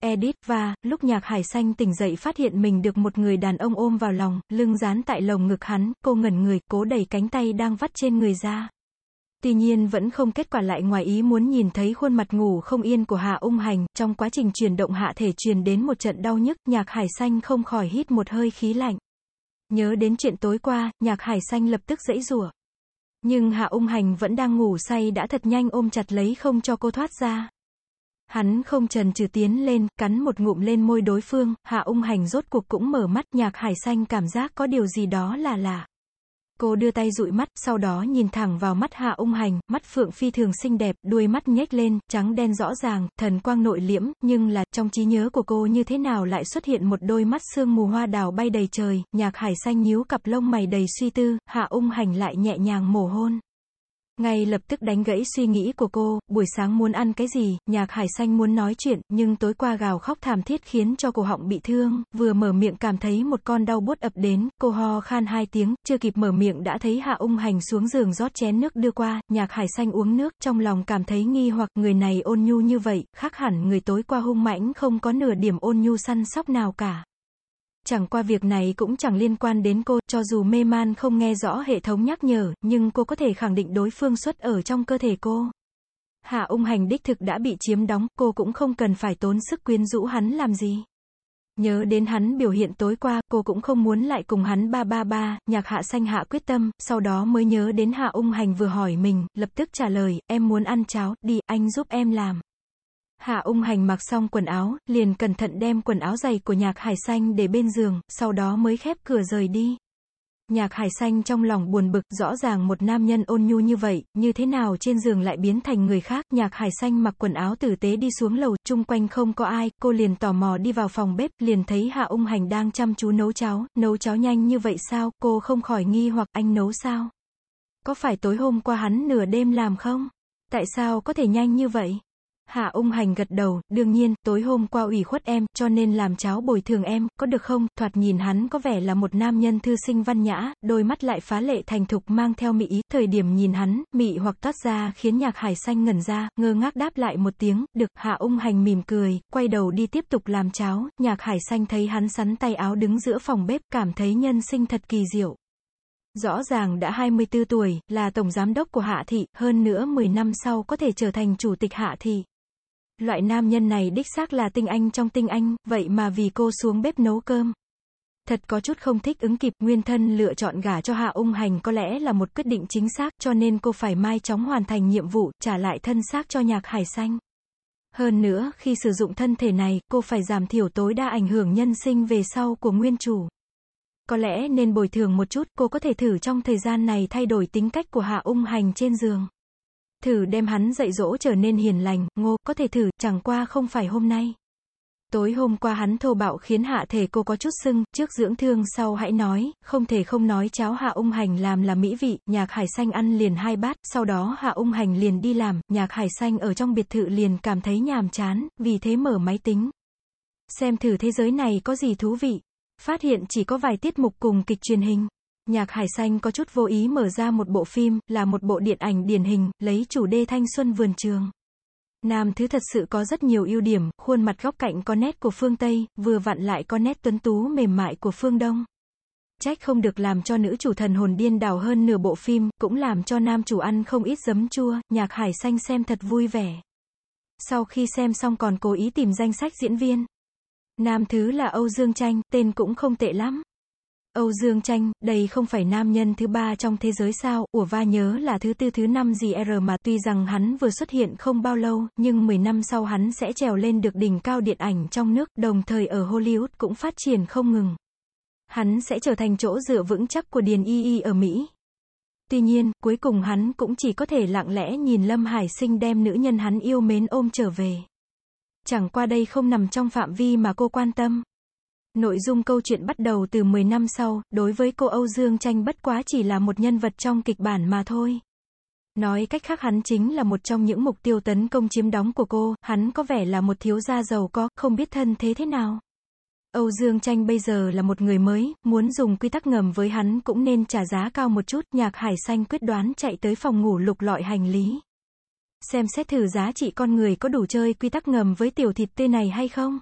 Edith và, lúc nhạc hải xanh tỉnh dậy phát hiện mình được một người đàn ông ôm vào lòng, lưng dán tại lồng ngực hắn, cô ngẩn người, cố đẩy cánh tay đang vắt trên người ra. Tuy nhiên vẫn không kết quả lại ngoài ý muốn nhìn thấy khuôn mặt ngủ không yên của Hạ ung hành, trong quá trình chuyển động hạ thể truyền đến một trận đau nhức, nhạc hải xanh không khỏi hít một hơi khí lạnh. Nhớ đến chuyện tối qua, nhạc hải xanh lập tức dãy rủa. Nhưng Hạ ung hành vẫn đang ngủ say đã thật nhanh ôm chặt lấy không cho cô thoát ra. Hắn không trần trừ tiến lên, cắn một ngụm lên môi đối phương, hạ ung hành rốt cuộc cũng mở mắt nhạc hải xanh cảm giác có điều gì đó là lạ. Cô đưa tay dụi mắt, sau đó nhìn thẳng vào mắt Hạ Ung Hành, mắt phượng phi thường xinh đẹp, đuôi mắt nhếch lên, trắng đen rõ ràng, thần quang nội liễm, nhưng là, trong trí nhớ của cô như thế nào lại xuất hiện một đôi mắt sương mù hoa đào bay đầy trời, nhạc hải xanh nhíu cặp lông mày đầy suy tư, Hạ Ung Hành lại nhẹ nhàng mổ hôn. Ngay lập tức đánh gãy suy nghĩ của cô, buổi sáng muốn ăn cái gì, nhạc hải xanh muốn nói chuyện, nhưng tối qua gào khóc thảm thiết khiến cho cổ họng bị thương, vừa mở miệng cảm thấy một con đau bút ập đến, cô ho khan hai tiếng, chưa kịp mở miệng đã thấy hạ ung hành xuống giường rót chén nước đưa qua, nhạc hải xanh uống nước, trong lòng cảm thấy nghi hoặc người này ôn nhu như vậy, khác hẳn người tối qua hung mãnh không có nửa điểm ôn nhu săn sóc nào cả. Chẳng qua việc này cũng chẳng liên quan đến cô, cho dù mê man không nghe rõ hệ thống nhắc nhở, nhưng cô có thể khẳng định đối phương xuất ở trong cơ thể cô. Hạ ung hành đích thực đã bị chiếm đóng, cô cũng không cần phải tốn sức quyến rũ hắn làm gì. Nhớ đến hắn biểu hiện tối qua, cô cũng không muốn lại cùng hắn ba ba ba, nhạc hạ xanh hạ quyết tâm, sau đó mới nhớ đến hạ ung hành vừa hỏi mình, lập tức trả lời, em muốn ăn cháo, đi, anh giúp em làm. Hạ ung hành mặc xong quần áo, liền cẩn thận đem quần áo dày của nhạc hải xanh để bên giường, sau đó mới khép cửa rời đi. Nhạc hải xanh trong lòng buồn bực, rõ ràng một nam nhân ôn nhu như vậy, như thế nào trên giường lại biến thành người khác, nhạc hải xanh mặc quần áo tử tế đi xuống lầu, chung quanh không có ai, cô liền tò mò đi vào phòng bếp, liền thấy hạ ung hành đang chăm chú nấu cháo, nấu cháo nhanh như vậy sao, cô không khỏi nghi hoặc anh nấu sao? Có phải tối hôm qua hắn nửa đêm làm không? Tại sao có thể nhanh như vậy? Hạ ung hành gật đầu, đương nhiên, tối hôm qua ủy khuất em, cho nên làm cháo bồi thường em, có được không? Thoạt nhìn hắn có vẻ là một nam nhân thư sinh văn nhã, đôi mắt lại phá lệ thành thục mang theo mị ý, thời điểm nhìn hắn, mị hoặc toát ra khiến nhạc hải xanh ngẩn ra, ngơ ngác đáp lại một tiếng, được, hạ ung hành mỉm cười, quay đầu đi tiếp tục làm cháo, nhạc hải xanh thấy hắn sắn tay áo đứng giữa phòng bếp, cảm thấy nhân sinh thật kỳ diệu. Rõ ràng đã 24 tuổi, là tổng giám đốc của Hạ Thị, hơn nữa 10 năm sau có thể trở thành chủ tịch Hạ Thị. Loại nam nhân này đích xác là tinh anh trong tinh anh, vậy mà vì cô xuống bếp nấu cơm. Thật có chút không thích ứng kịp, nguyên thân lựa chọn gả cho Hạ ung hành có lẽ là một quyết định chính xác cho nên cô phải mai chóng hoàn thành nhiệm vụ, trả lại thân xác cho nhạc hải xanh. Hơn nữa, khi sử dụng thân thể này, cô phải giảm thiểu tối đa ảnh hưởng nhân sinh về sau của nguyên chủ. Có lẽ nên bồi thường một chút, cô có thể thử trong thời gian này thay đổi tính cách của Hạ ung hành trên giường. Thử đem hắn dạy dỗ trở nên hiền lành, ngô, có thể thử, chẳng qua không phải hôm nay. Tối hôm qua hắn thô bạo khiến hạ thể cô có chút sưng, trước dưỡng thương sau hãy nói, không thể không nói cháo hạ ung hành làm là mỹ vị, nhạc hải xanh ăn liền hai bát, sau đó hạ ung hành liền đi làm, nhạc hải xanh ở trong biệt thự liền cảm thấy nhàm chán, vì thế mở máy tính. Xem thử thế giới này có gì thú vị. Phát hiện chỉ có vài tiết mục cùng kịch truyền hình. Nhạc Hải Xanh có chút vô ý mở ra một bộ phim, là một bộ điện ảnh điển hình, lấy chủ đề thanh xuân vườn trường. Nam thứ thật sự có rất nhiều ưu điểm, khuôn mặt góc cạnh có nét của phương Tây, vừa vặn lại có nét tuấn tú mềm mại của phương Đông. Trách không được làm cho nữ chủ thần hồn điên đảo hơn nửa bộ phim, cũng làm cho nam chủ ăn không ít giấm chua, nhạc hải xanh xem thật vui vẻ. Sau khi xem xong còn cố ý tìm danh sách diễn viên. Nam thứ là Âu Dương Tranh, tên cũng không tệ lắm. Âu Dương Tranh, đây không phải nam nhân thứ ba trong thế giới sao, ủa va nhớ là thứ tư thứ năm gì R mà tuy rằng hắn vừa xuất hiện không bao lâu, nhưng 10 năm sau hắn sẽ trèo lên được đỉnh cao điện ảnh trong nước, đồng thời ở Hollywood cũng phát triển không ngừng. Hắn sẽ trở thành chỗ dựa vững chắc của Điền Y Y ở Mỹ. Tuy nhiên, cuối cùng hắn cũng chỉ có thể lặng lẽ nhìn Lâm Hải Sinh đem nữ nhân hắn yêu mến ôm trở về. Chẳng qua đây không nằm trong phạm vi mà cô quan tâm. Nội dung câu chuyện bắt đầu từ 10 năm sau, đối với cô Âu Dương Tranh bất quá chỉ là một nhân vật trong kịch bản mà thôi. Nói cách khác hắn chính là một trong những mục tiêu tấn công chiếm đóng của cô, hắn có vẻ là một thiếu gia giàu có, không biết thân thế thế nào. Âu Dương Tranh bây giờ là một người mới, muốn dùng quy tắc ngầm với hắn cũng nên trả giá cao một chút, nhạc hải xanh quyết đoán chạy tới phòng ngủ lục lọi hành lý. Xem xét thử giá trị con người có đủ chơi quy tắc ngầm với tiểu thịt tê này hay không?